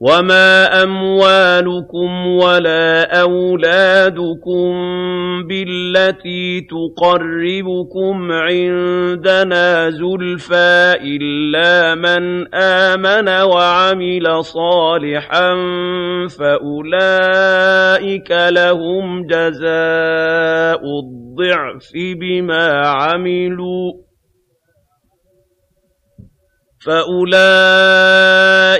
وَمَا أَمْوَالُكُمْ وَلَا أَوْلَادُكُم بِالَّتِي تُقَرِّبُكُمْ عِندَنَا زُلْفَىٰ إِلَّا مَنْ آمَنَ وَعَمِلَ صَالِحًا فَأُولَٰئِكَ لَهُمْ جَزَاءُ الضِّعْفِ بِمَا عَمِلُوا